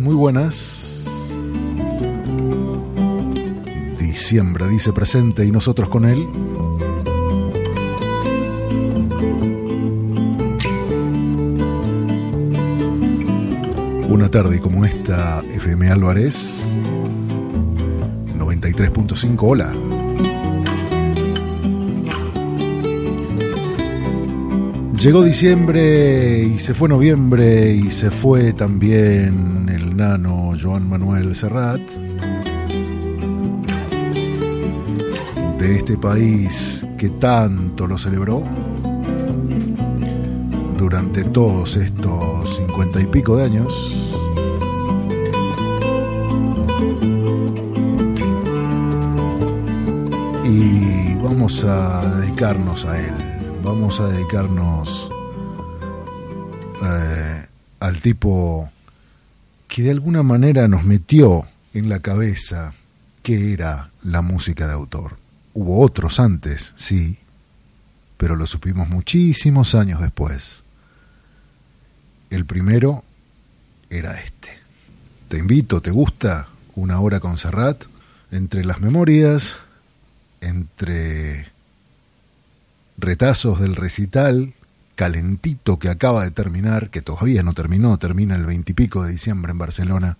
Muy buenas. Diciembre dice presente y nosotros con él. Una tarde como esta, FM Álvarez 93.5, hola. Llegó diciembre y se fue noviembre y se fue también el nano Joan Manuel Serrat. De este país que tanto lo celebró durante todos estos cincuenta y pico de años. Y vamos a dedicarnos a él vamos a dedicarnos eh, al tipo que de alguna manera nos metió en la cabeza que era la música de autor. Hubo otros antes, sí, pero lo supimos muchísimos años después. El primero era este. Te invito, ¿te gusta? Una hora con Serrat, entre las memorias, entre retazos del recital calentito que acaba de terminar, que todavía no terminó, termina el veintipico de diciembre en Barcelona,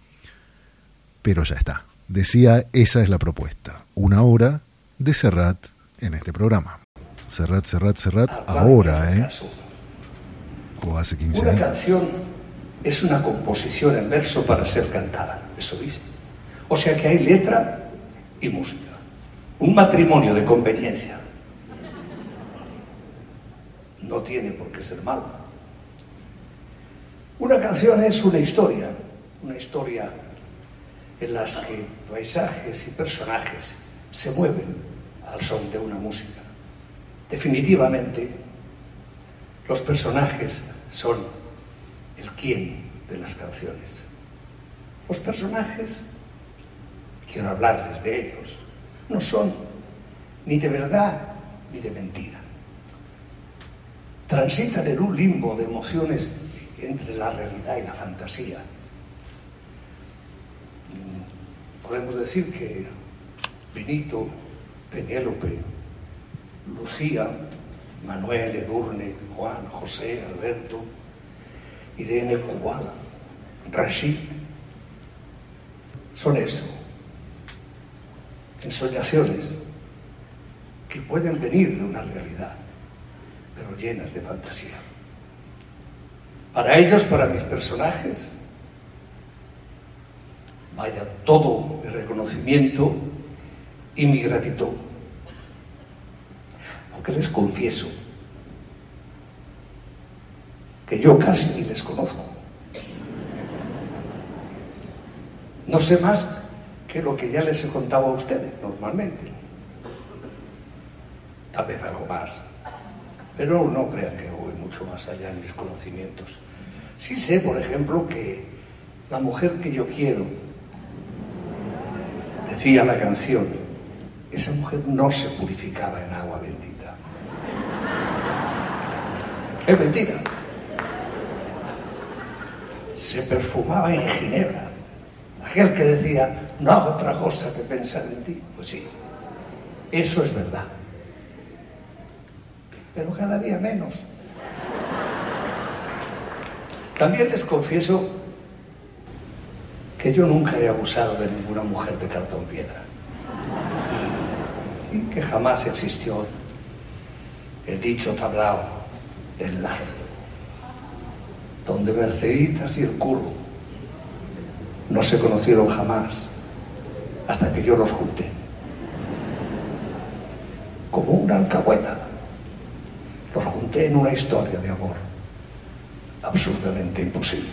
pero ya está. Decía, esa es la propuesta, una hora de Serrat en este programa. Serrat, Serrat, Serrat, ahora, ¿eh? O hace 15 años. Una canción es una composición en verso para ser cantada, eso dice. O sea que hay letra y música. Un matrimonio de conveniencia no tiene por qué ser malo. Una canción es una historia, una historia en las que paisajes y personajes se mueven al son de una música. Definitivamente, los personajes son el quién de las canciones. Los personajes, quiero hablarles de ellos, no son ni de verdad ni de mentira transitan en un limbo de emociones entre la realidad y la fantasía. Podemos decir que Benito, Penélope, Lucía, Manuel, Edurne, Juan, José, Alberto, Irene, Cubal, Rashid, son eso, ensoñaciones que pueden venir de una realidad pero llenas de fantasía. Para ellos, para mis personajes, vaya todo mi reconocimiento y mi gratitud. Aunque les confieso que yo casi ni les conozco. No sé más que lo que ya les he contado a ustedes normalmente. Tal vez algo más. Pero no crean que voy mucho más allá en mis conocimientos. Sí sé, por ejemplo, que la mujer que yo quiero, decía la canción, esa mujer no se purificaba en agua bendita. Es mentira. Se perfumaba en ginebra. Aquel que decía, no hago otra cosa que pensar en ti. Pues sí, eso es verdad pero cada día menos. También les confieso que yo nunca he abusado de ninguna mujer de cartón piedra y que jamás existió el dicho tablao del lardo, donde Merceditas y el curro no se conocieron jamás hasta que yo los junté, como una alcahueta los junté en una historia de amor absurdamente imposible.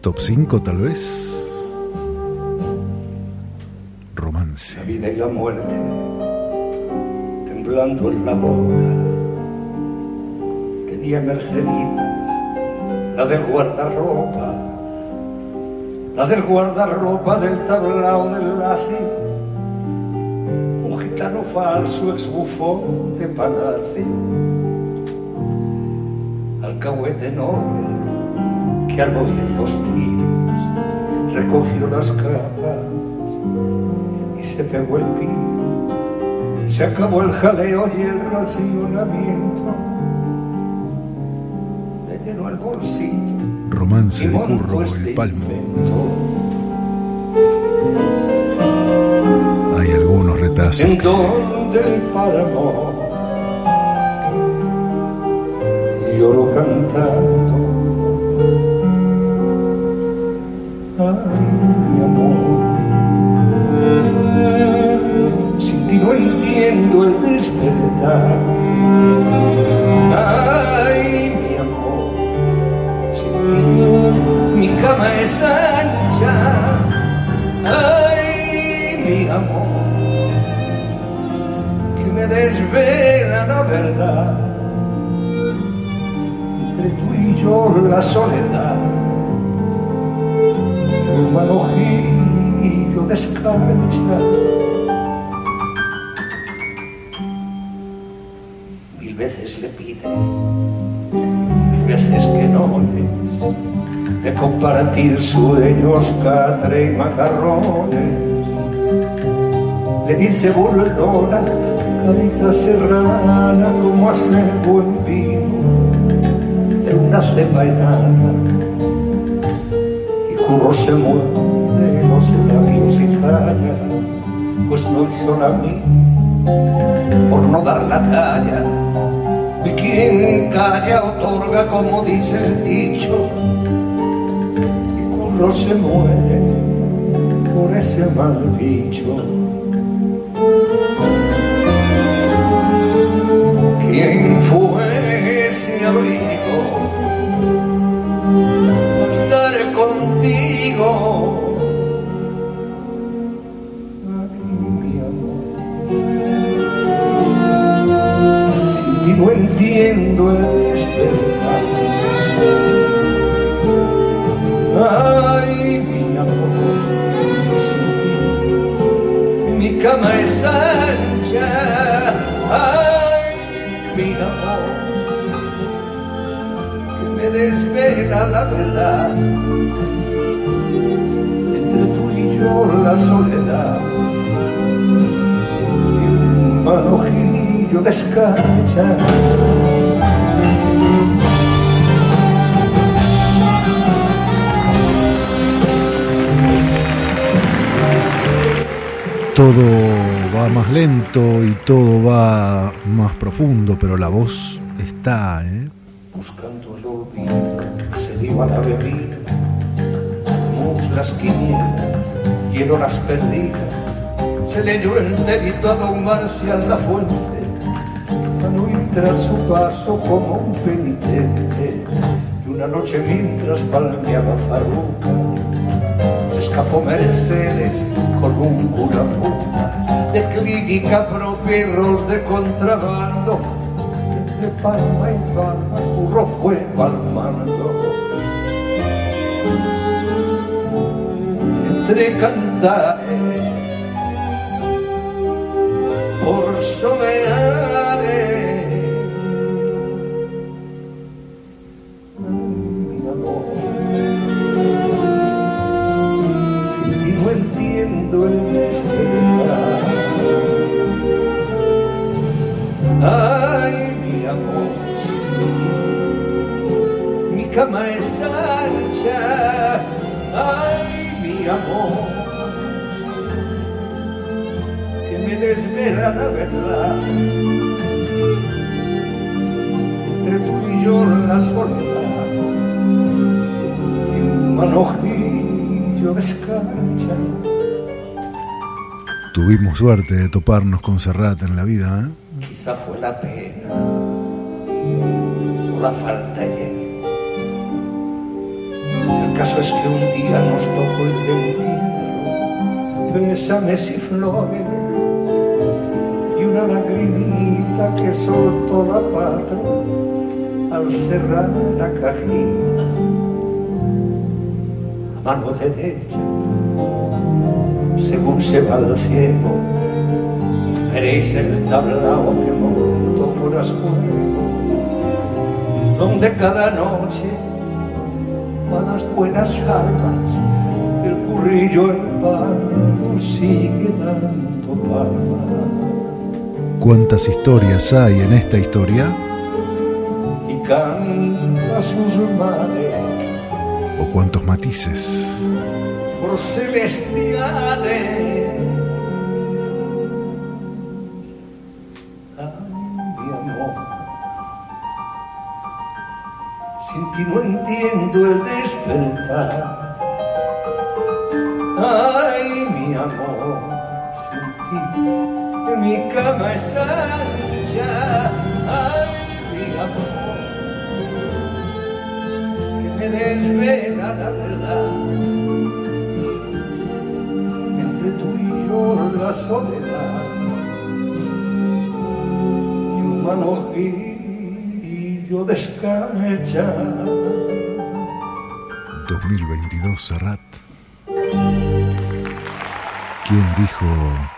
Top 5 tal vez. Romance. La vida y la muerte, temblando en la boca Merceditas, la del guardarropa, la del guardarropa del tablao del laci, un gitano falso ex bufón de palazzi, alcahuete noble que al oír los tiros recogió las capas y se pegó el pino. Se acabó el jaleo y el racionamiento. Romance de curro, el palmo. Hay algunos retazos. En donde el páramo lloro cantando. Ay, mi amor. Sin ti no entiendo el despertar. Ay, cama es ancha. Ay, mi amor. Que me desvela la verdad. Entre tú y yo la soledad. Un manojillo descansa. Mil veces le pide, mil veces que no es, de compartir sueños, catre y macarrones. Le dice burlona, carita serrana, como hace buen vino, de una cepa enana curro se muerde los labios y calla, pues no hizo la mí por no dar la talla. Quien calla otorga como dice el dicho, y curro se muere por ese mal bicho. ¿Quién fue ese abrigo? El despertar. Ay, mi amor. Mi cama es ancha. Ay, mi amor que me desvela la verdad. Entre tú y yo la soledad y un descancha. Todo va más lento y todo va más profundo, pero la voz está, ¿eh? Buscando el olvido, se dio a la bebida, las quinielas, hielo las perdidas, se leyó enterito a don Marcial la fuente, para no ir tras su paso como un penitente, y una noche mientras palmeaba Farruca, se escapó Mercedes con un curaputas de clínica propia y ros de contrabando de palma y palma curro fue palmando entre cantares desvela la verdad. Entre tú y yo la soledad y un manojillo descancha. Tuvimos suerte de toparnos con Serrat en la vida, ¿eh? Quizá fue la pena o la falta de él. El caso es que un día nos tocó el entierro, pésames y flores que soltó la pata al cerrar la cajita. mano derecha, según se va al cielo, veréis el tablao que monto fuera juego, donde cada noche a las buenas almas el currillo el pan sigue dando palmas. ¿Cuántas historias hay en esta historia? Y canta sus mares. ¿O cuántos matices? Por celestiales. Ay, mi amor. Sin ti no entiendo el despertar. Amor, que me desvela la verdad. Entre tú y yo la soledad y un manojillo descancha. 2022 Serrat. ¿Quién dijo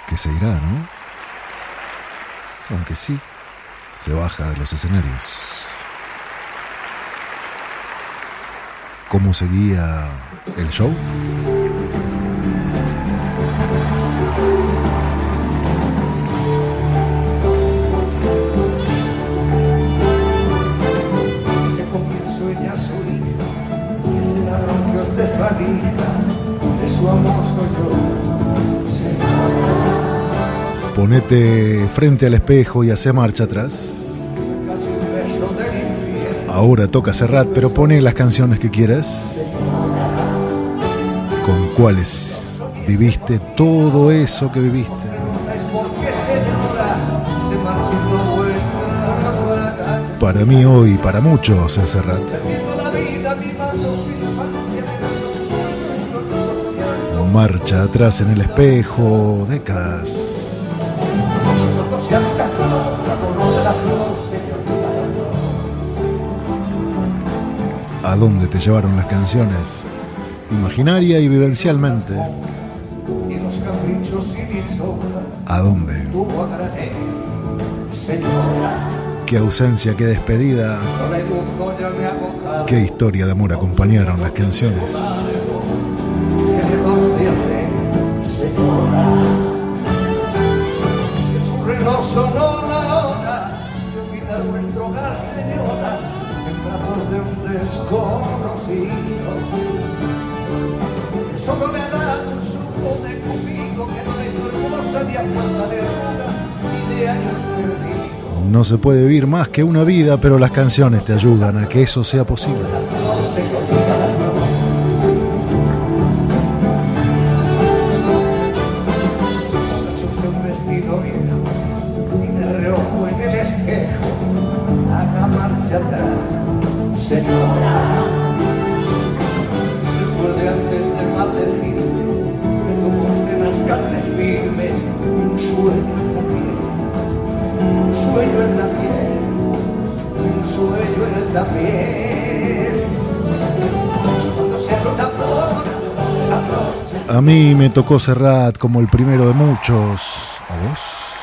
que se irá, no? Aunque sí, se baja de los escenarios. ¿Cómo seguía el show? De su amor soy yo. Ponete frente al espejo y hace marcha atrás. Ahora toca Serrat, pero pone las canciones que quieras. ¿Con cuáles viviste todo eso que viviste? Para mí hoy, para muchos es Serrat. Marcha atrás en el espejo, décadas. ¿A dónde te llevaron las canciones? Imaginaria y vivencialmente. ¿A dónde? Qué ausencia, qué despedida. Qué historia de amor acompañaron las canciones. No se puede vivir más que una vida, pero las canciones te ayudan a que eso sea posible. A mí me tocó Serrat como el primero de muchos. ¿A vos?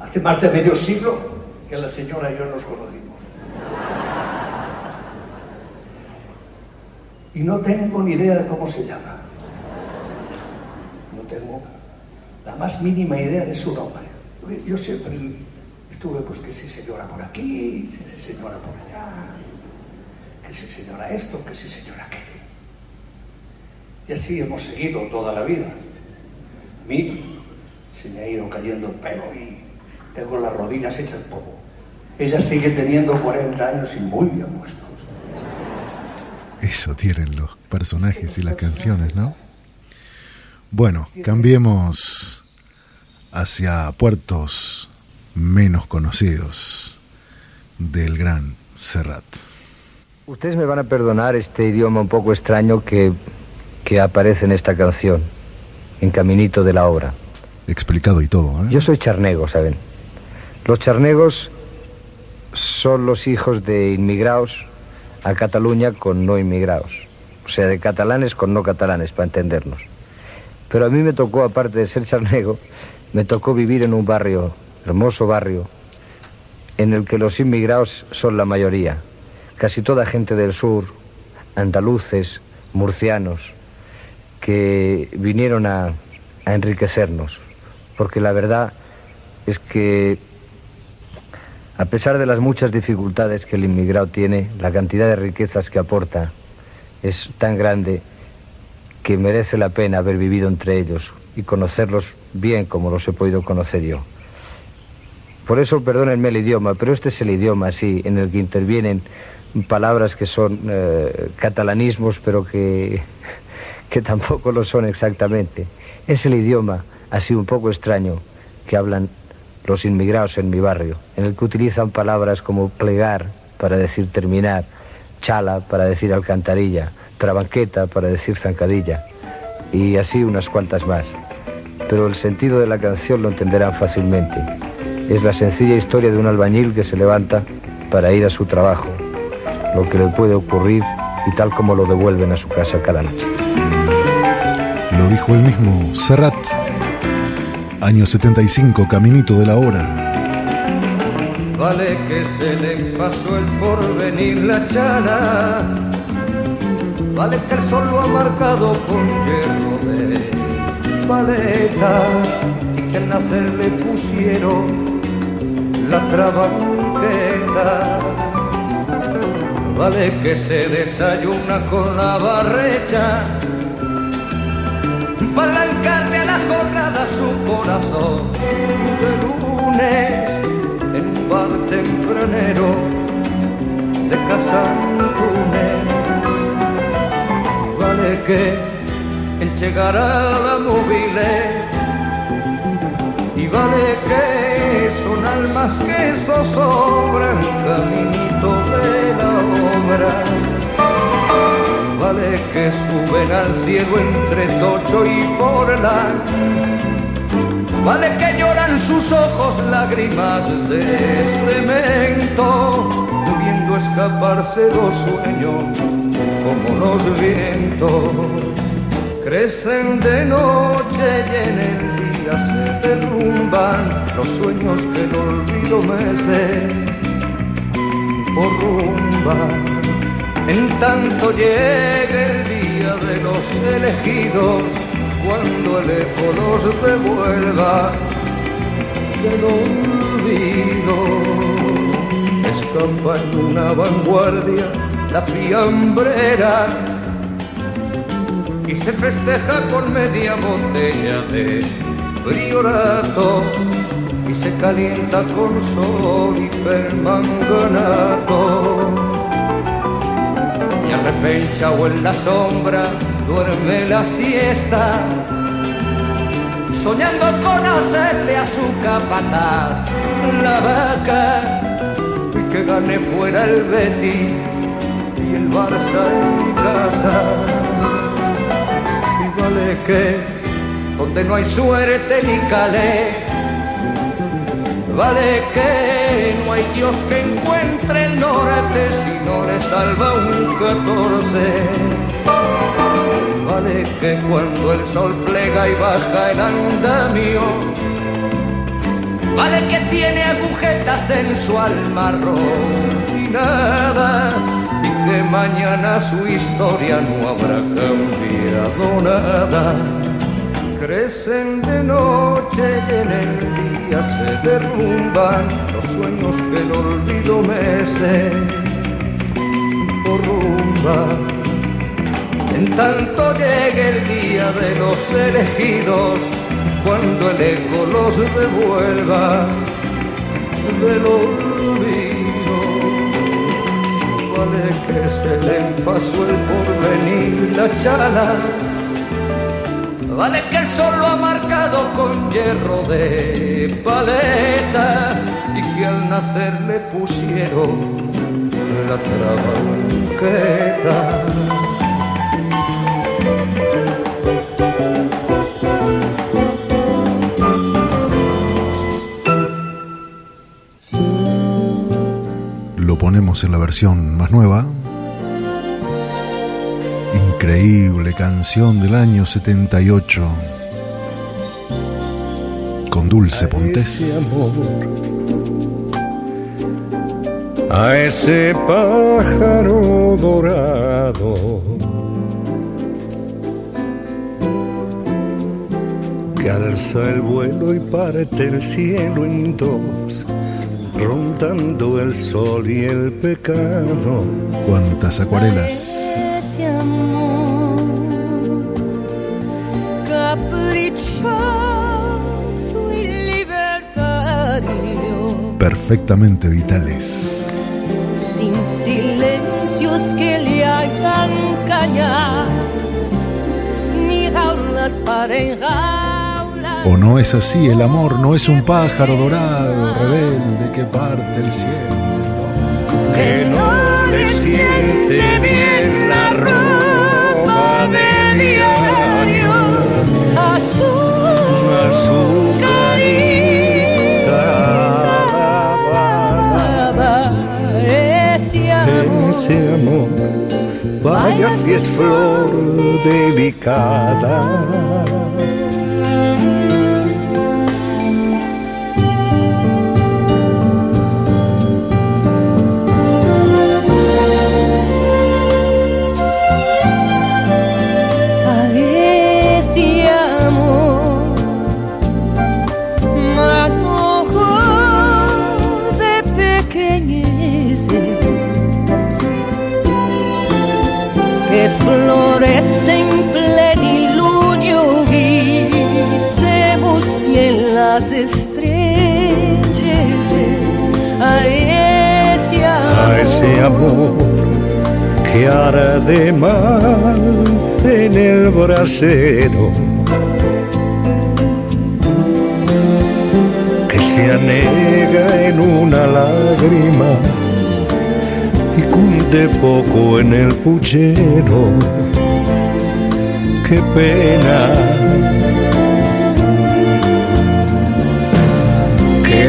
Hace más de medio siglo que la señora y yo nos conocimos. Y no tengo ni idea de cómo se llama. No tengo la más mínima idea de su nombre. Yo siempre estuve, pues, que si señora por aquí, que si señora por allá, que si señora esto, que si señora aquello. Y así hemos seguido toda la vida. A mí se me ha ido cayendo el pelo y tengo las rodillas hechas polvo. Ella sigue teniendo 40 años y muy bien puestos. Eso tienen los personajes y las canciones, ¿no? Bueno, cambiemos hacia puertos menos conocidos del gran Serrat. Ustedes me van a perdonar este idioma un poco extraño que, que aparece en esta canción, en Caminito de la Obra. explicado y todo. ¿eh? Yo soy charnego, ¿saben? Los charnegos son los hijos de inmigrados a Cataluña con no inmigrados. O sea, de catalanes con no catalanes, para entendernos. Pero a mí me tocó, aparte de ser charnego, me tocó vivir en un barrio, hermoso barrio, en el que los inmigrados son la mayoría. Casi toda gente del sur, andaluces, murcianos, que vinieron a, enriquecernos. Porque la verdad es que a pesar de las muchas dificultades que el inmigrado tiene, la cantidad de riquezas que aporta es tan grande que merece la pena haber vivido entre ellos y conocerlos bien como los he podido conocer yo. Por eso, perdónenme el idioma, pero este es el idioma, sí, en el que intervienen palabras que son eh, catalanismos, pero que, que tampoco lo son exactamente. Es el idioma, así un poco extraño, que hablan los inmigrados en mi barrio, en el que utilizan palabras como plegar para decir terminar, chala para decir alcantarilla, trabanqueta para decir zancadilla, y así unas cuantas más. Pero el sentido de la canción lo entenderán fácilmente. Es la sencilla historia de un albañil que se levanta para ir a su trabajo, lo que le puede ocurrir y tal como lo devuelven a su casa cada noche. Lo dijo el mismo Serrat, año 75, caminito de la hora. Vale que se le pasó el porvenir la chana, vale que el sol lo ha marcado con hierro de paleta y que al nacer le pusieron la trabanqueta. Vale que se desayuna con la barrecha, palancarle a la jornada su corazón de lunes en un bar tempranero de casa Vale que en llegar a la móvil y vale que son almas que zozobran caminito de la obra. Vale que suben al cielo entre Tocho y Porla. Vale que lloran sus ojos lágrimas de cemento, viendo escaparse los sueños como los vientos. Crecen de noche y en el día se derrumban los sueños que el olvido mece por rumba. En tanto llegue el día de los elegidos, cuando el eco los devuelva del olvido. Escapa en una vanguardia la fiambrera se festeja con media botella de priorato y se calienta con sol y permanganato. Y arrepencha o en la sombra duerme la siesta soñando con hacerle a su capataz la vaca y que gane fuera el Betty y el Barça en casa vale que donde no hay suerte ni calé, vale que no hay Dios que encuentre el norte si no le salva un catorce. Vale que cuando el sol plega y baja el andamio, vale que tiene agujetas en su alma y nada que mañana su historia no habrá cambiado nada. Crecen de noche y en el día se derrumban los sueños que el olvido mece por rumba. En tanto llegue el día de los elegidos, cuando el eco los devuelva del olvido vale que se le pasó el porvenir la chala, vale que el sol lo ha marcado con hierro de paleta y que al nacer le pusieron la trabanqueta. En la versión más nueva. Increíble canción del año 78 con Dulce Pontés. A ese pájaro dorado que alza el vuelo y parte el cielo en dos rondando el sol y el pecado. Cuántas acuarelas. Perfectamente vitales. Sin silencios que le hagan cañar, ni jaulas para ¿O no es así? El amor no es un pájaro dorado, rebelde que parte el cielo. Que no le siente bien la ropa de diario. Azul, ese amor. Ese amor, vaya si es flor delicada. Ese amor que arde mal en el brasero, que se anega en una lágrima y cunde poco en el puchero. Qué pena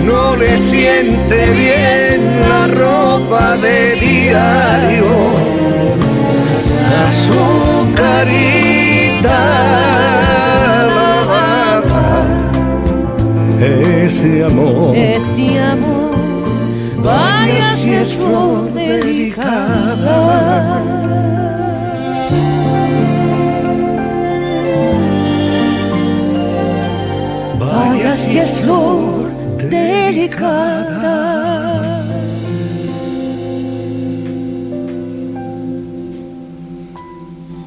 no le siente bien la ropa de diario, azucarita. Ese amor, ese amor, vaya si es flor delicada. Vaya si es flor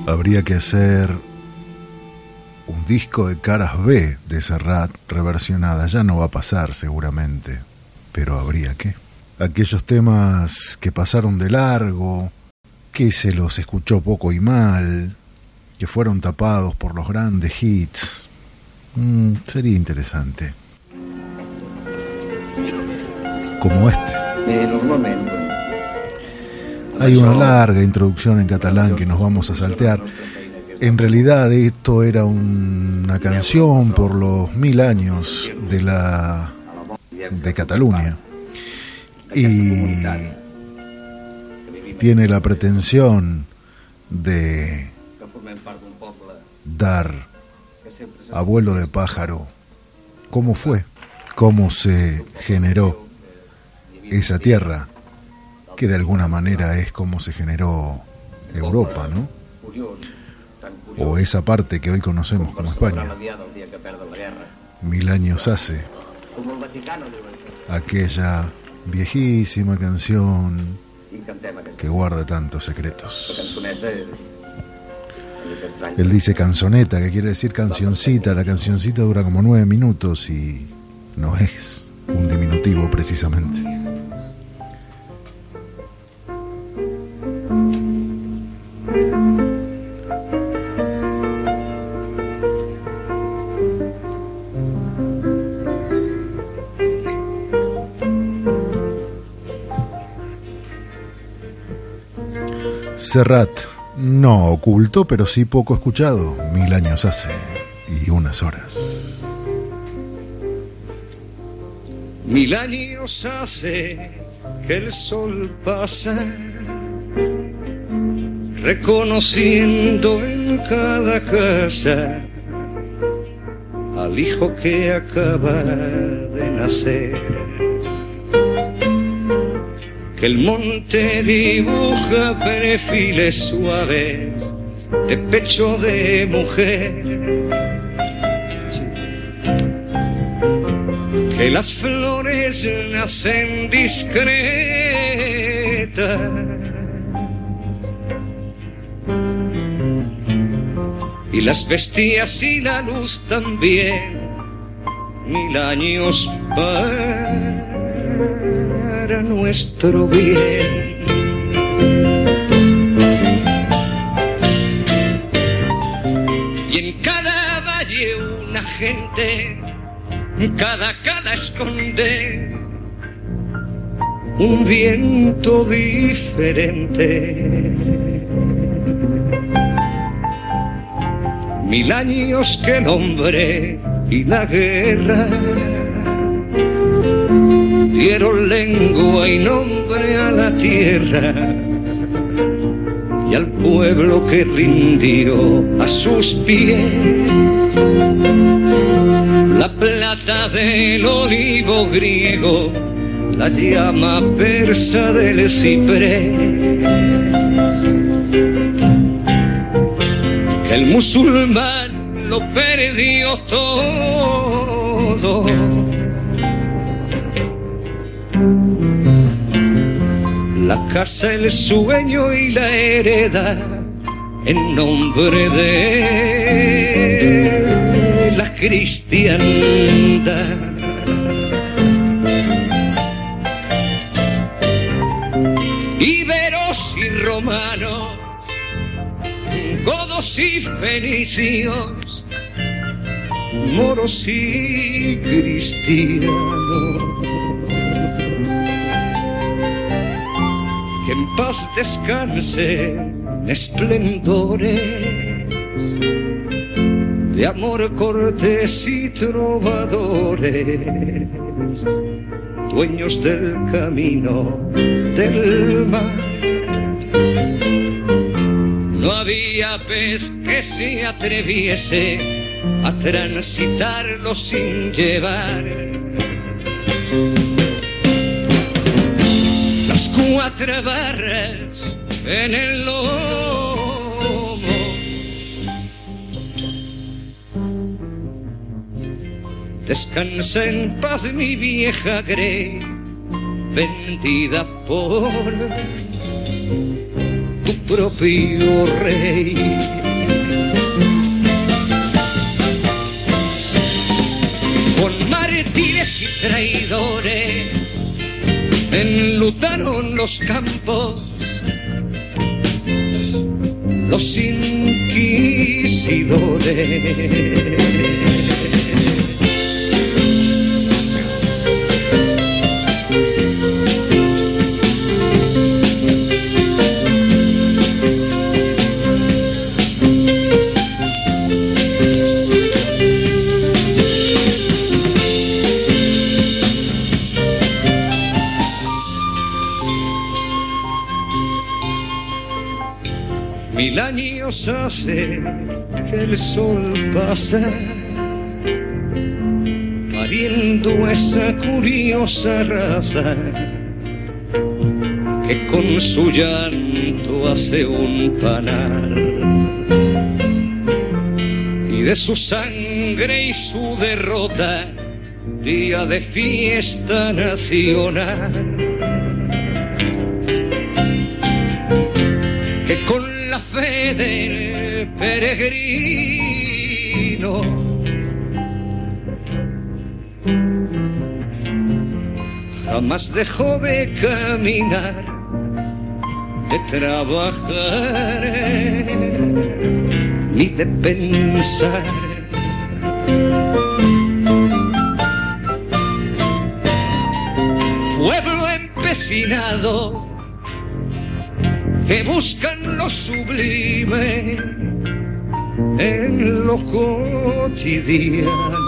Habría que hacer un disco de caras B de Serrat reversionada. Ya no va a pasar seguramente, pero habría que. Aquellos temas que pasaron de largo, que se los escuchó poco y mal, que fueron tapados por los grandes hits. Mm, sería interesante. Como este. Hay una larga introducción en catalán que nos vamos a saltear. En realidad esto era una canción por los mil años de la de Cataluña y tiene la pretensión de dar abuelo de pájaro cómo fue, cómo se generó esa tierra que de alguna manera es como se generó Europa, ¿no? O esa parte que hoy conocemos como España. Mil años hace aquella viejísima canción que guarda tantos secretos. Él dice canzoneta, que quiere decir cancioncita. La cancioncita dura como nueve minutos y no es un diminutivo precisamente. Serrat, no oculto, pero sí poco escuchado, mil años hace y unas horas. Mil años hace que el sol pasa, reconociendo en cada casa al hijo que acaba de nacer. Que el monte dibuja perfiles suaves de pecho de mujer. Que las flores nacen discretas. Y las bestias y la luz también, mil años para nuestro bien. Cada cala esconde un viento diferente. Mil años que el hombre y la guerra dieron lengua y nombre a la tierra y al pueblo que rindió a sus pies plata del olivo griego, la llama persa del ciprés. Que el musulmán lo perdió todo. La casa, el sueño y la heredad en nombre de la cristiandad. Iberos y romanos, godos y fenicios, moros y cristianos. que en paz descansen esplendores de amor cortés y trovadores, dueños del camino del mar. No había pez que se atreviese a transitarlo sin llevar las cuatro barras en el lomo. Descansa en paz mi vieja grey, vendida por tu propio rey. Con mártires y traidores enlutaron los campos los inquisidores. Que el sol pasa, pariendo esa curiosa raza que con su llanto hace un panal. Y de su sangre y su derrota, día de fiesta nacional. Jamás dejó de caminar, de trabajar, ni de pensar. Pueblo empecinado que buscan lo sublime en lo cotidiano.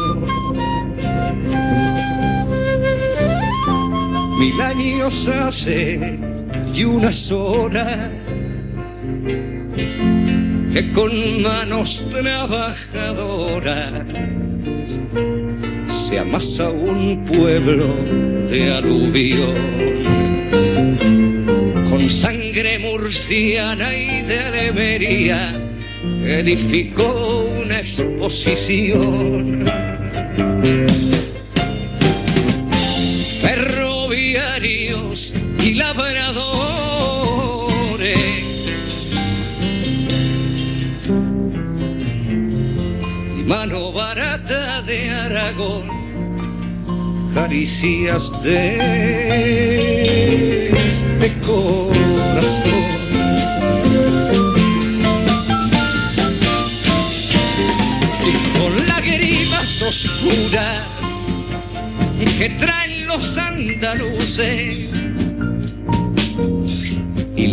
Mil años hace y unas horas que con manos trabajadoras se amasa un pueblo de aluvión con sangre murciana y de alegría edificó una exposición. Labradores. Y mano barata de Aragón, caricias de este corazón. oscuras que traen los andaluces y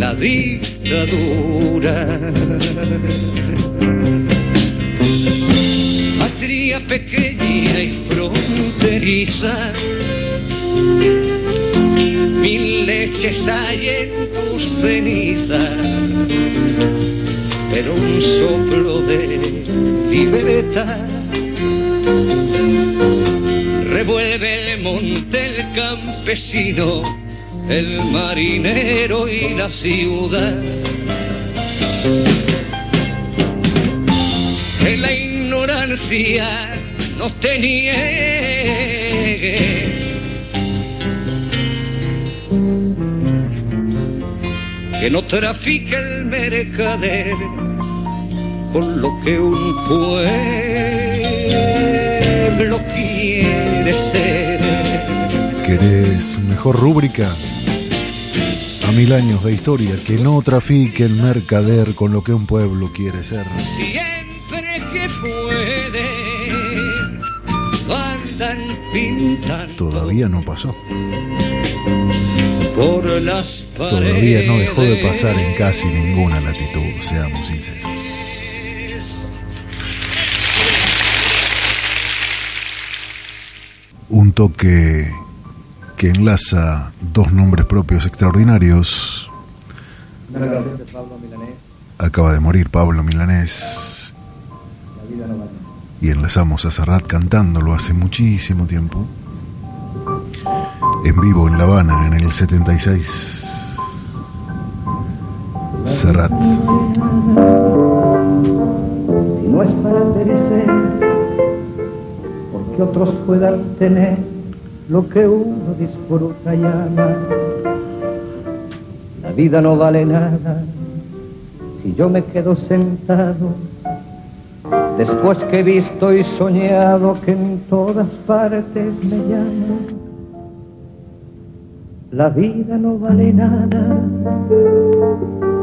la dictadura. Patria pequeña y fronteriza, mil leches hay en tus cenizas, pero un soplo de libertad Revuelve el monte el campesino, el marinero y la ciudad. Que la ignorancia no te niegue. Que no trafique el mercader con lo que un pueblo quiere ser. ¿Querés mejor rúbrica? Mil años de historia, que no trafique el mercader con lo que un pueblo quiere ser. Siempre que puede, andan pintando. Todavía no pasó. Por las Todavía no dejó de pasar en casi ninguna latitud, seamos sinceros. Un toque que enlaza dos nombres propios extraordinarios. Acaba de morir Pablo Milanés y enlazamos a Serrat cantándolo hace muchísimo tiempo. En vivo en La Habana en el 76. Serrat. Si no es para perecer, porque otros puedan tener lo que uno disfruta y ama. La vida no vale nada si yo me quedo sentado, después que he visto y soñado que en todas partes me llaman. La vida no vale nada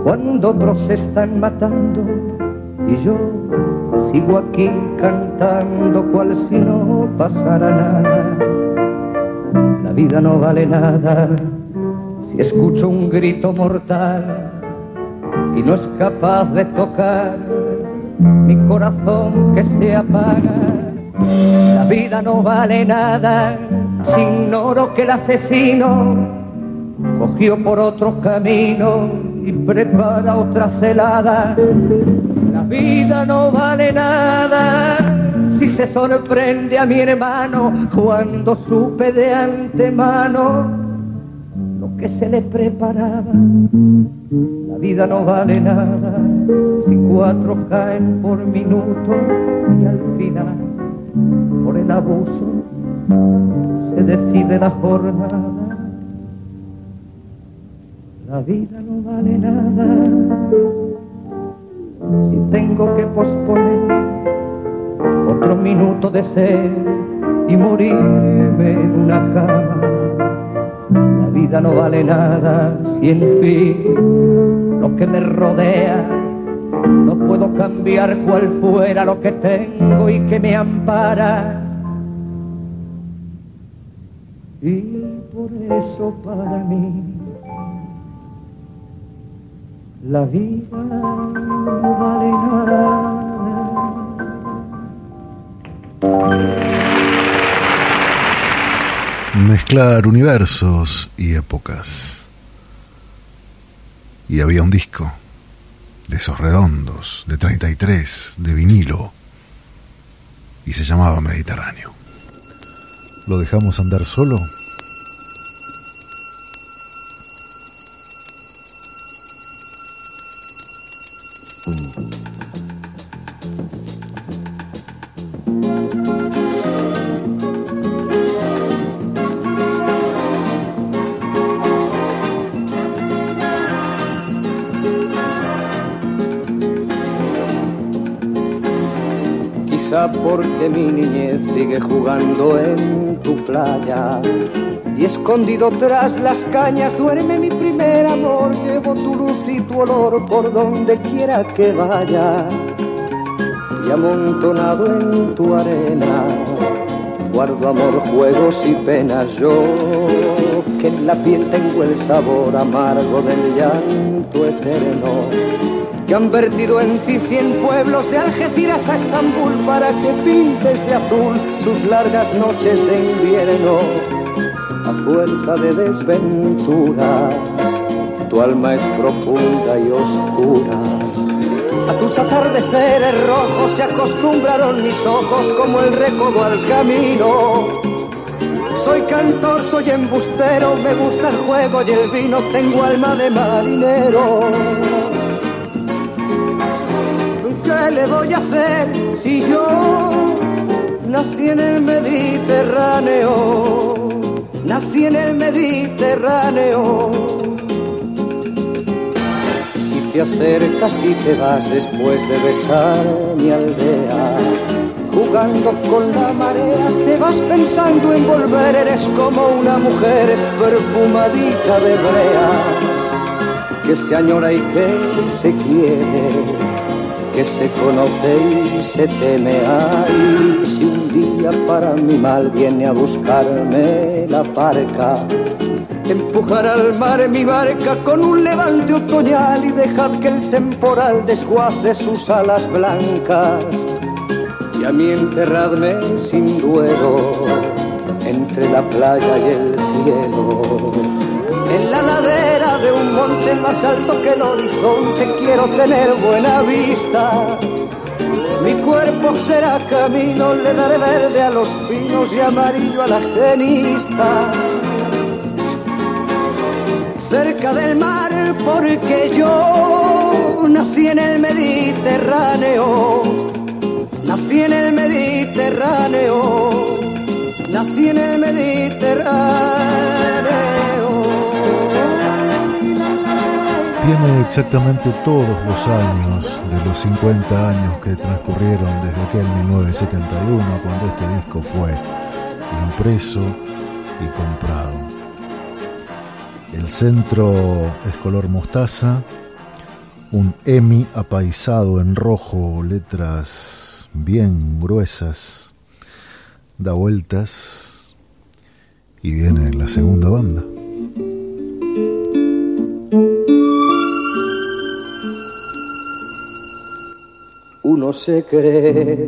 cuando otros se están matando y yo sigo aquí cantando cual si no pasara nada. La vida no vale nada si escucho un grito mortal y no es capaz de tocar mi corazón que se apaga. La vida no vale nada si ignoro que el asesino cogió por otro camino y prepara otra celada. La vida no vale nada se sorprende a mi hermano cuando supe de antemano lo que se le preparaba. La vida no vale nada si cuatro caen por minuto y al final por el abuso se decide la jornada. La vida no vale nada si tengo que posponer otro minuto de sed y morirme en una cama. La vida no vale nada si en fin lo que me rodea no puedo cambiar cual fuera lo que tengo y que me ampara. Y por eso para mí la vida no vale nada. Mezclar universos y épocas. Y había un disco de esos redondos, de 33, de vinilo, y se llamaba Mediterráneo. ¿Lo dejamos andar solo? Porque mi niñez sigue jugando en tu playa. Y escondido tras las cañas duerme mi primer amor. Llevo tu luz y tu olor por donde quiera que vaya. Y amontonado en tu arena, guardo amor, juegos y penas. Yo que en la piel tengo el sabor amargo del llanto eterno que han vertido en ti cien pueblos de Algeciras a Estambul para que pintes de azul sus largas noches de invierno. A fuerza de desventuras, tu alma es profunda y oscura. A tus atardeceres rojos se acostumbraron mis ojos como el recodo al camino. Soy cantor, soy embustero, me gusta el juego y el vino, tengo alma de marinero ¿qué le voy a hacer si yo nací en el Mediterráneo? Nací en el Mediterráneo. Y te acercas y te vas después de besar mi aldea. Jugando con la marea, te vas pensando en volver, eres como una mujer perfumadita de brea, que se añora y que se quiere que se conoce y se teme. Ay, si un día para mi mal viene a buscarme la parca, empujar al mar mi barca con un levante otoñal y dejad que el temporal desguace sus alas blancas. Y a mí enterradme sin duelo entre la playa y el cielo en la ladera de monte más alto que el horizonte quiero tener buena vista. Mi cuerpo será camino, le daré verde a los pinos y amarillo a la genista. Cerca del mar, porque yo nací en el Mediterráneo, nací en el Mediterráneo, nací en el Mediterráneo. Exactamente todos los años de los 50 años que transcurrieron desde aquel 1971 cuando este disco fue impreso y comprado. El centro es color mostaza, un EMI apaisado en rojo, letras bien gruesas, da vueltas y viene la segunda banda. Uno se cree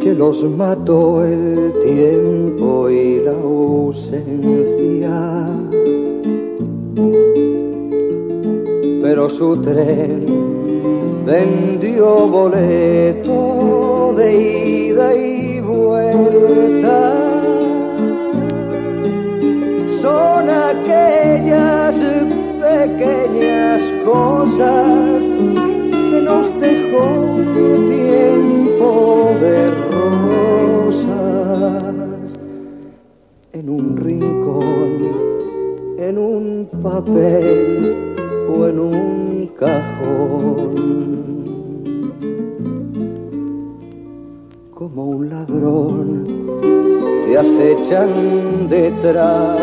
que los mató el tiempo y la ausencia. Pero su tren vendió boleto de ida y vuelta. Son aquellas pequeñas cosas nos dejó tiempo de rosas en un rincón, en un papel o en un cajón. Como un ladrón te acechan detrás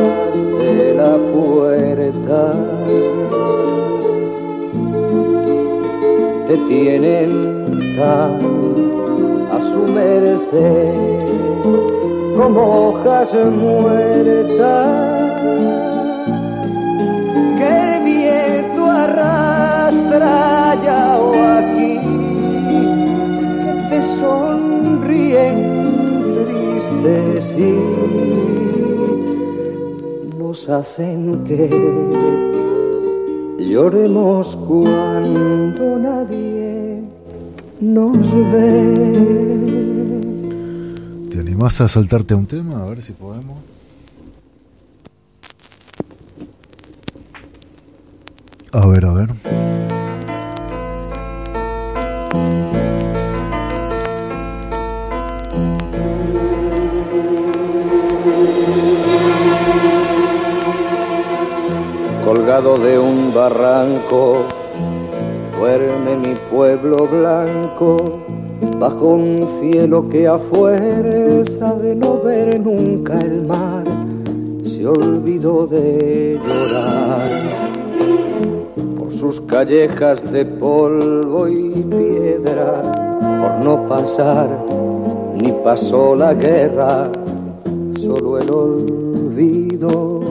de la puerta te tienen tan a su merced como hojas muertas que el viento arrastra ya o aquí que te sonríen tristes y nos hacen que lloremos cuando nadie nos ve. ¿Te animás a saltarte a un tema? A ver si podemos. A ver, a ver. Colgado de un barranco, duerme mi pueblo blanco, bajo un cielo que a fuerza de no ver nunca el mar, se olvidó de llorar. Por sus callejas de polvo y piedra, por no pasar, ni pasó la guerra, solo el olvido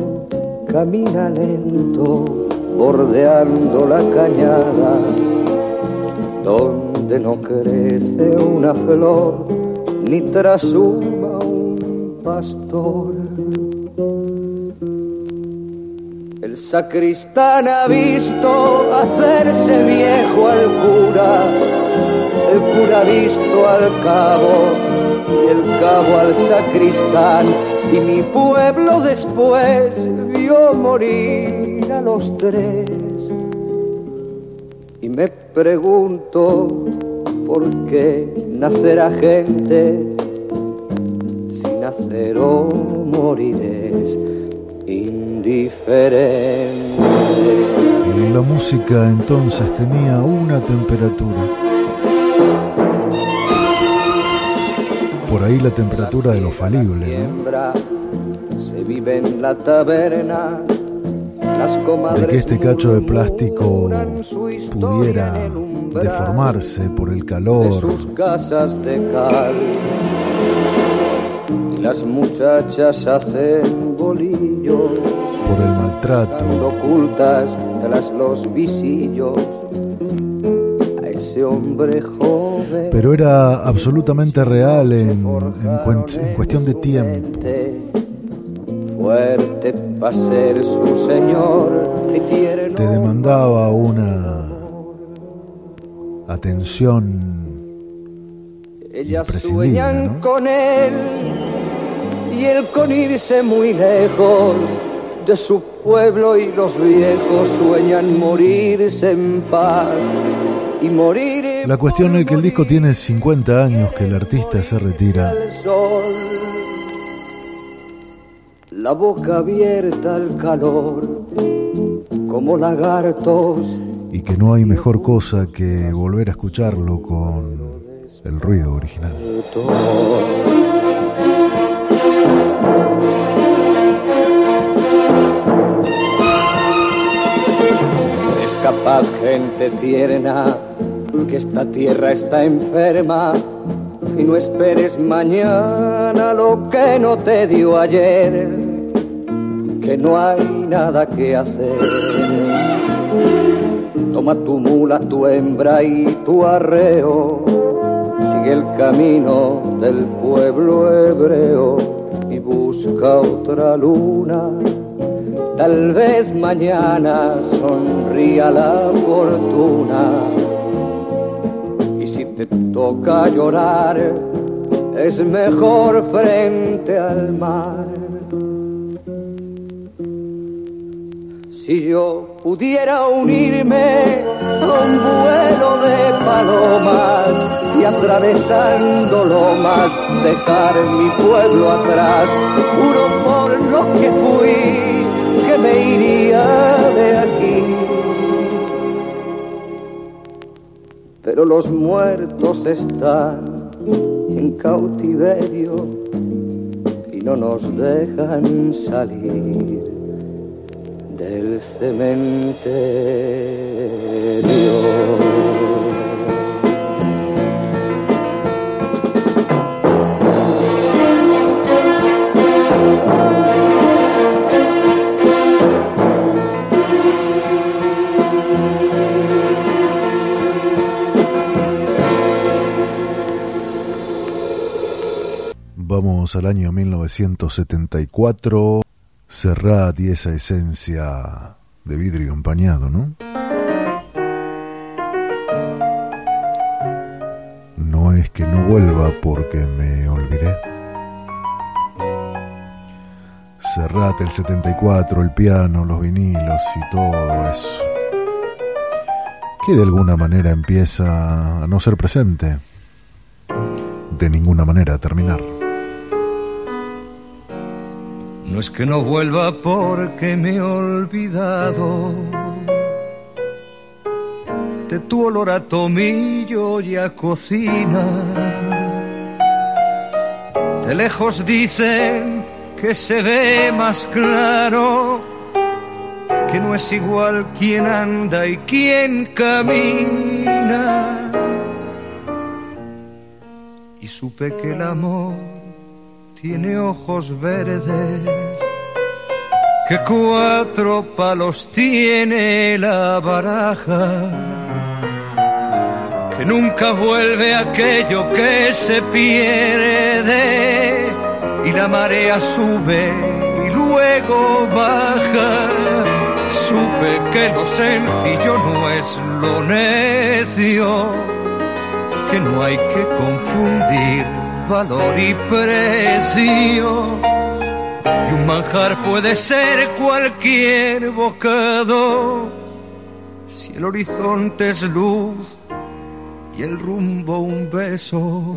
camina lento, bordeando la cañada, donde no crece una flor, ni trasuma un pastor. El sacristán ha visto hacerse viejo al cura, el cura visto al cabo, y el cabo al sacristán, y mi pueblo después vio morir a los tres. Y me pregunto por qué nacerá gente si nacer o morir es indiferente. La música entonces tenía una temperatura. Por ahí la temperatura de lo falible. ¿no? Siembra, se vive en la taberna. De que este cacho de plástico pudiera deformarse por el calor, sus casas de cal. Y las muchachas hacen bolillos, por el maltrato, ocultas tras los visillos. A ese hombre joven. pero era absolutamente real en, en en cuestión de tiempo. Fuerte ser su señor tierno. Te demandaba una atención Ellas sueñan ¿no? con él y él con irse muy lejos de su pueblo y los viejos sueñan morirse en paz y morir La cuestión es que el disco tiene 50 años que el artista se retira al sol. La boca abierta al calor, como lagartos. y que no hay mejor cosa que volver a escucharlo con el ruido original. Es capaz gente tierna que esta tierra está enferma y no esperes mañana lo que no te dio ayer, que no hay nada que hacer. Toma tu mula, tu hembra y tu arreo, sigue el camino del pueblo hebreo y busca otra luna. Tal vez mañana sonría la fortuna y si te toca llorar es mejor frente al mar. Si yo pudiera unirme a un vuelo de palomas y atravesando lomas dejar mi pueblo atrás, juro por lo que fui que me iría de aquí. Pero los muertos están en cautiverio y no nos dejan salir del cementerio. Vamos al año 1974. Serrat y esa esencia de vidrio empañado, ¿no? No es que no vuelva porque me olvidé. Serrat el 74, el piano, los vinilos y todo eso. Que de alguna manera empieza a no ser presente. De ninguna manera a terminar. No es que no vuelva porque me he olvidado de tu olor a tomillo y a cocina. De lejos dicen que se ve más claro, que no es igual quien anda y quien camina. Y supe que el amor tiene ojos verdes, que cuatro palos tiene la baraja, que nunca vuelve aquello que se pierde y la marea sube y luego baja. Supe que lo sencillo no es lo necio, que no hay que confundir valor y precio. Y un manjar puede ser cualquier bocado, si el horizonte es luz y el rumbo un beso.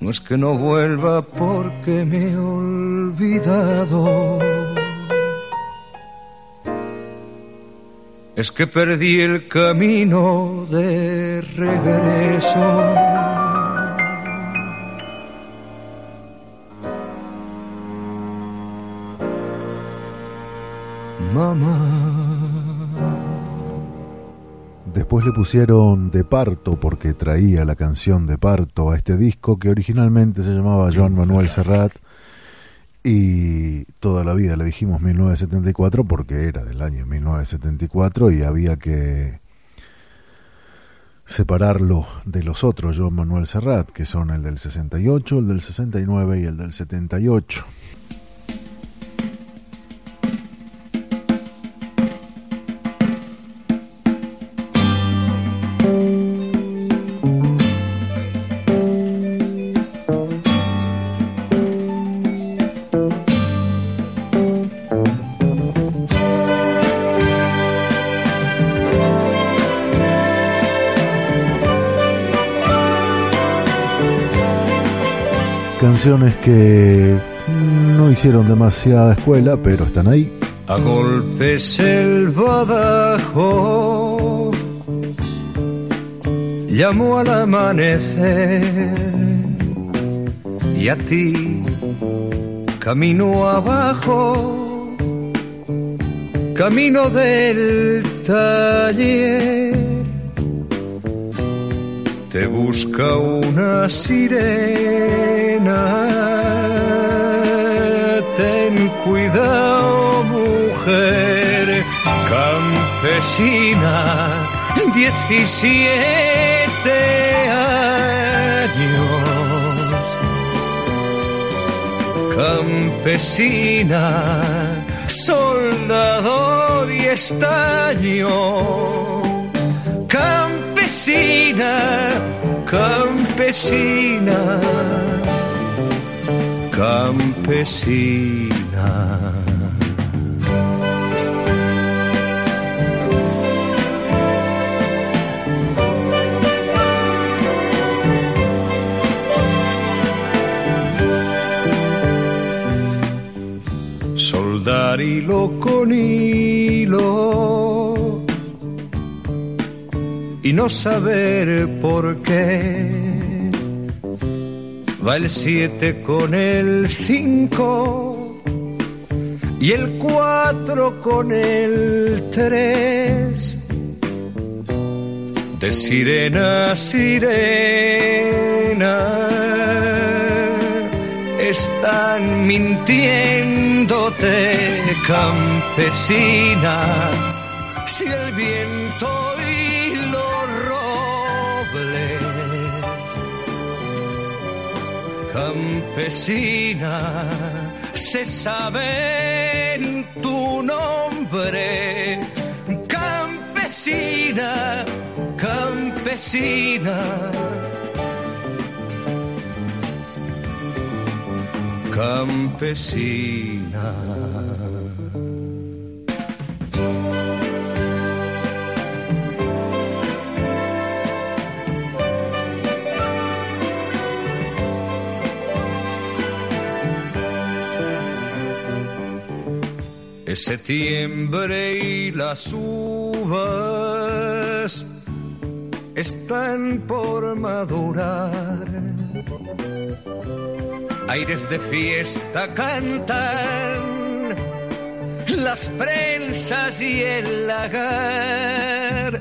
No es que no vuelva porque me he olvidado. Es que perdí el camino de regreso. Mamá. Después le pusieron De Parto porque traía la canción De Parto a este disco que originalmente se llamaba Joan Manuel Serrat y toda la vida le dijimos 1974 porque era del año 1974 y había que separarlo de los otros Joan Manuel Serrat que son el del 68, el del 69 y el del 78. Que no hicieron demasiada escuela, pero están ahí. A golpes el badajo llamó al amanecer y a ti camino abajo, camino del taller te busca una sirena. Ten cuidado, mujer campesina, 17 años. Campesina, soldador y estaño. Campesina, campesina, campesina. Soldar hilo con hilo no saber por qué. Va el siete con el cinco y el cuatro con el tres. De sirena sirena están mintiéndote, campesina. Si el viento campesina, se sabe tu nombre. Campesina, campesina. Campesina. Es septiembre y las uvas están por madurar. Aires de fiesta cantan las prensas y el lagar.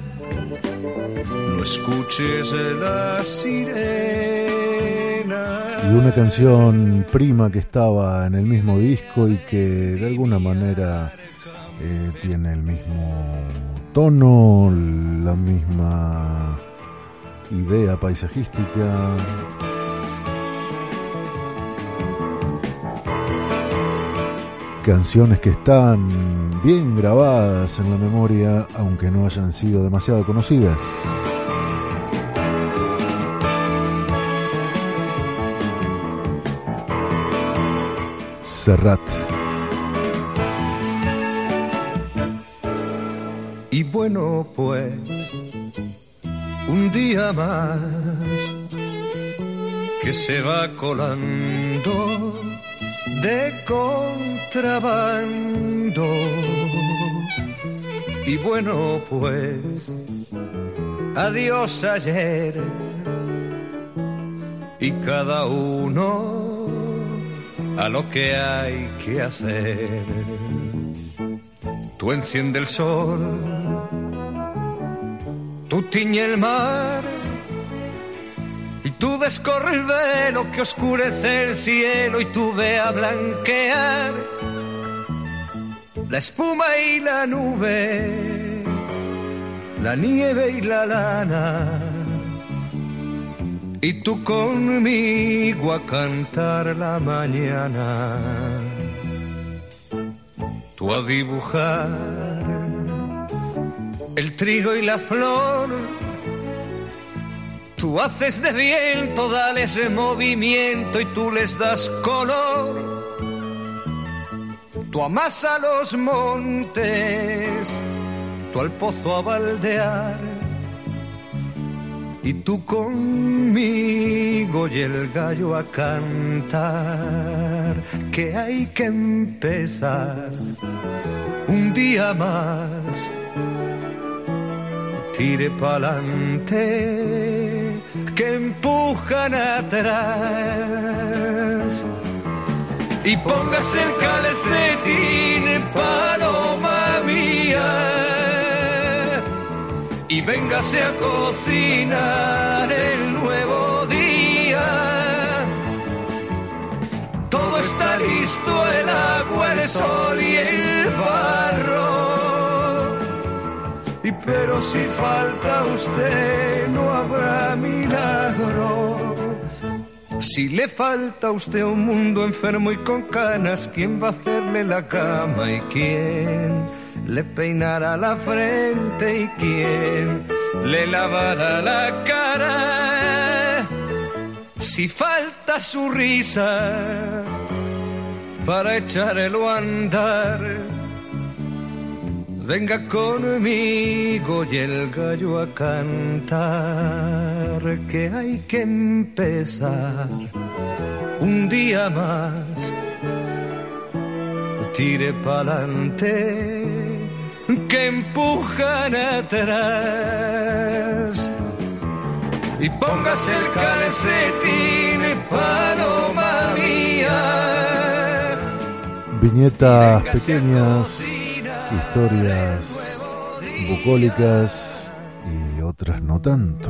No escuches la sirena. Y una canción prima que estaba en el mismo disco y que de alguna manera eh, tiene el mismo tono, la misma idea paisajística. Canciones que están bien grabadas en la memoria, aunque no hayan sido demasiado conocidas. Y bueno, pues, un día más que se va colando de contrabando. Y bueno, pues, adiós ayer. Y cada uno a lo que hay que hacer. Tú enciende el sol, tú tiñe el mar y tú descorre el velo que oscurece el cielo y tú ve a blanquear la espuma y la nube, la nieve y la lana y tú conmigo a cantar la mañana, tú a dibujar el trigo y la flor, tú haces de viento, dales de movimiento y tú les das color. Tú amasas los montes, tú al pozo a baldear y tú conmigo y el gallo a cantar que hay que empezar un día más. Tire pa'lante que empujan atrás. Y póngase el calcetín paloma y véngase a cocinar el nuevo día. Todo está listo, el agua, el sol y el barro. Y pero si falta usted, no habrá milagro. Si le falta a usted un mundo enfermo y con canas, ¿quién va a hacerle la cama y quién? Le peinará la frente y quién le lavará la cara. Si falta su risa para echarlo a andar, venga conmigo y el gallo a cantar que hay que empezar un día más. Tire pa'lante que empujan atrás. Y póngase el calcetín, paloma mía. Viñetas pequeñas, historias bucólicas y otras no tanto.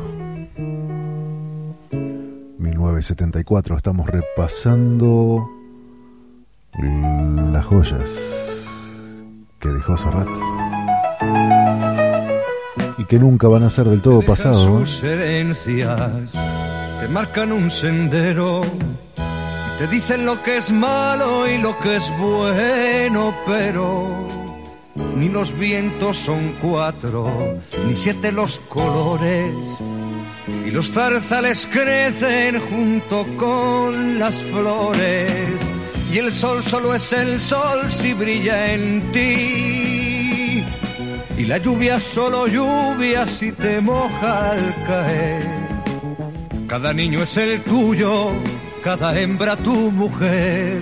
1974, estamos repasando las joyas que dejó Serrat y que nunca van a ser del todo pasado. Sus herencias te marcan un sendero Te dicen lo que es malo y lo que es bueno, pero ni los vientos son cuatro, ni siete los colores. Y los zarzales crecen junto con las flores. Y el sol solo es el sol si brilla en ti. Y la lluvia solo lluvia si te moja al caer. Cada niño es el tuyo cada hembra tu mujer.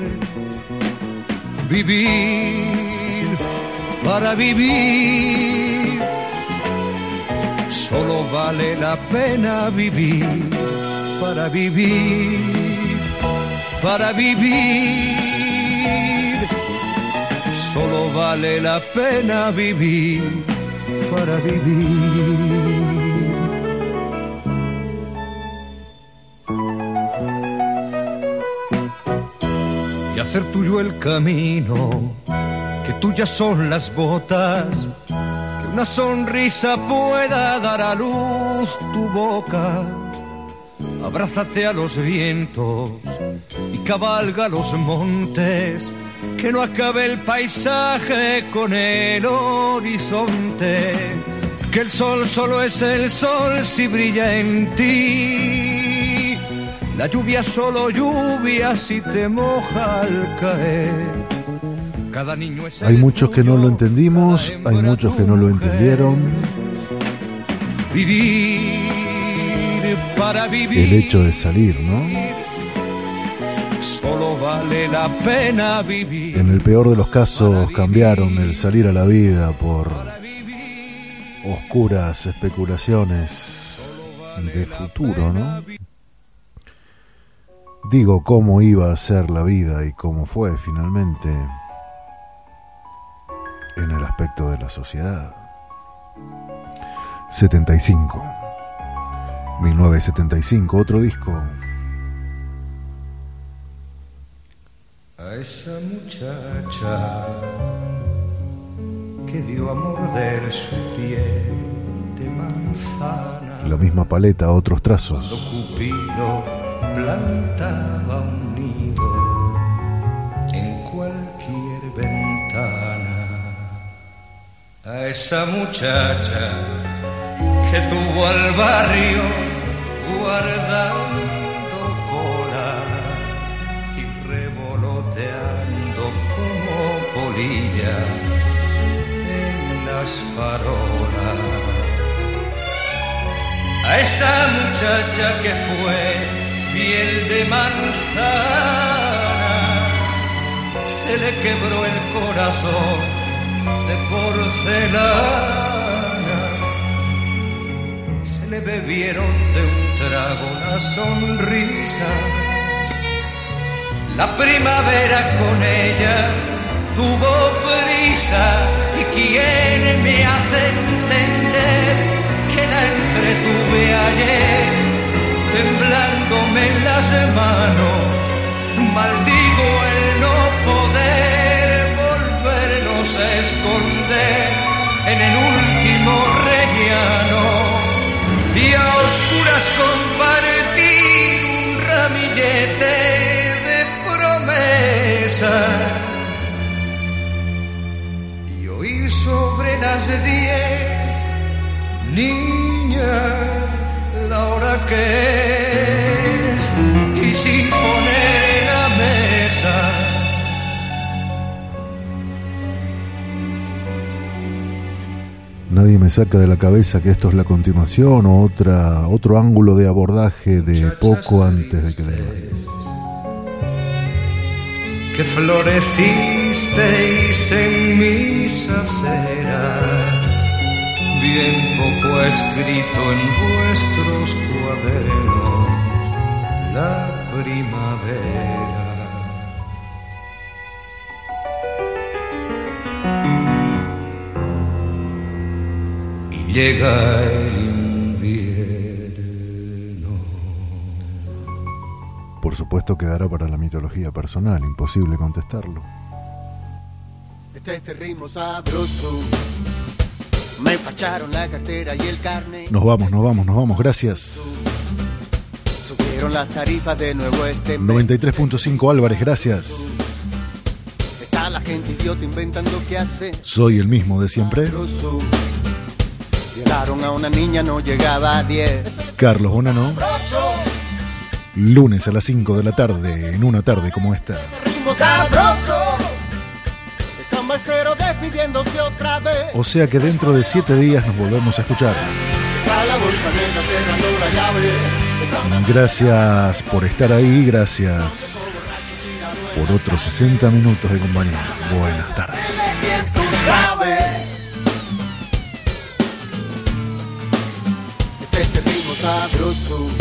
Vivir para vivir, solo vale la pena vivir para vivir, para vivir. Solo vale la pena vivir para vivir. hacer tuyo el camino, que tuyas son las botas, que una sonrisa pueda dar a luz tu boca. Abrázate a los vientos y cabalga los montes, que no acabe el paisaje con el horizonte, que el sol solo es el sol si brilla en ti la lluvia solo lluvia si te moja al caer. Cada niño es Hay muchos que no lo entendimos, hay muchos que no lo entendieron. Vivir para vivir. El hecho de salir, ¿no? Solo vale la pena vivir. En el peor de los casos cambiaron el salir a la vida por oscuras especulaciones de futuro, ¿no? digo cómo iba a ser la vida y cómo fue finalmente en el aspecto de la sociedad. 75. 1975, otro disco. A esa muchacha que dio a morder su piel de manzana. La misma paleta, otros trazos plantaba un nido en cualquier ventana. A esa muchacha que tuvo al barrio guardando en las farolas. A esa muchacha que fue piel de manzana, se le quebró el corazón de porcelana, se le bebieron de un trago la sonrisa. La primavera con ella tuvo prisa y quien me hace entender que la entretuve ayer temblándome en las manos, maldigo el no poder volvernos a esconder en el último rellano y a oscuras compartir un ramillete de promesas oír sobre las diez niñas la hora que es y sin poner en la mesa. Nadie me saca de la cabeza que esto es la continuación o otra, otro ángulo de abordaje de poco antes de que des. Que florecisteis en mis aceras bien poco escrito en vuestros cuadernos la primavera. Y llega el Por supuesto quedará para la mitología personal, imposible contestarlo. Este, este ritmo sabroso me facharon la cartera y el carne. Nos vamos, nos vamos, nos vamos. Gracias. Subieron las tarifas de nuevo este mes. 93.5 Álvarez, gracias. Está la gente idiota inventando qué hacer. Soy el mismo de siempre. Sabroso. Violaron a una niña, no llegaba a 10. Carlos Bonano. Lunes a las 5 de la tarde, en una tarde como esta. O sea que dentro de 7 días nos volvemos a escuchar. Gracias por estar ahí, gracias por otros 60 minutos de compañía. Buenas tardes. Este ritmo sabroso.